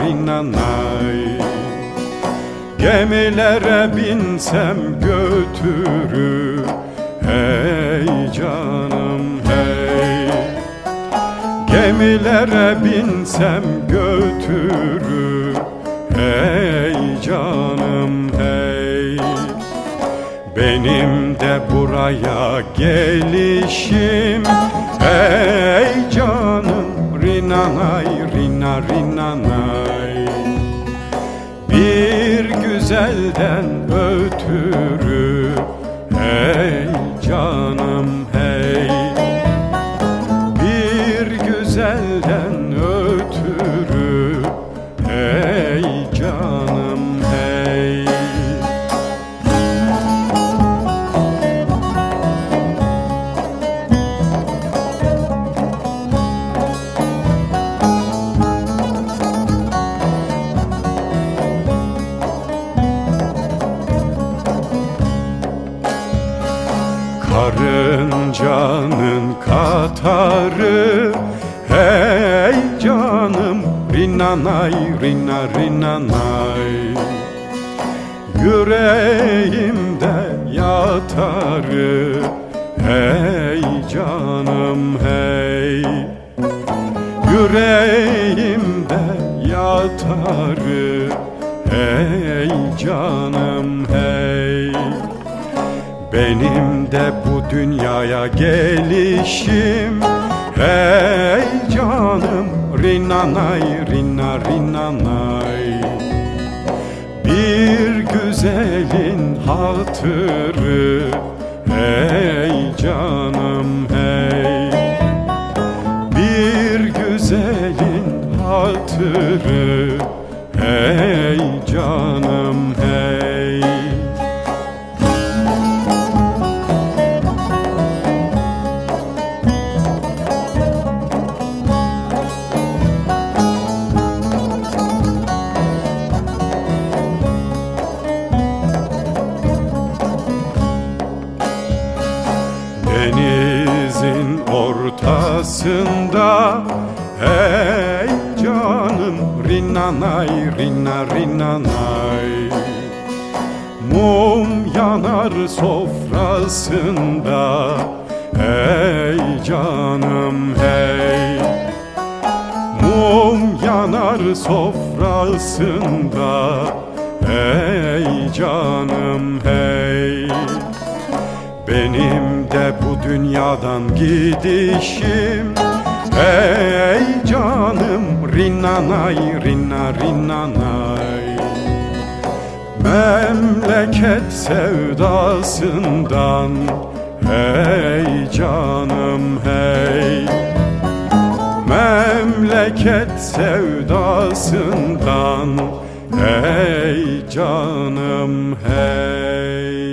rinanay Gemilere binsem götürür. Hey canım hey. Gemilere binsem götürür. Hey canım hey. Benim de buraya gelişim. Hey canım rinanay rina rinanay. Bir güzelden ötürü Hey canım hey. Bir güzelden Karıncanın katarı. Hey canım Rinanay rina rinanay. Yüreğimde yatarı. Hey canım hey. Yüreğimde yatarı. Hey canım hey benim de bu dünyaya gelişim. Hey canım rinanay rina rinanay. Bir güzelin hatırı. Hey canım hey. Bir güzelin hatırı. Hey canım hey ortasında. Hey canım rinanay rina rinanay Mum yanar sofrasında. Hey canım hey. Mum yanar sofrasında. Hey canım hey. Benim dünyadan gidişim. Ey canım rinanay rina rinanay. Memleket sevdasından. Hey canım hey. Memleket sevdasından. Hey canım hey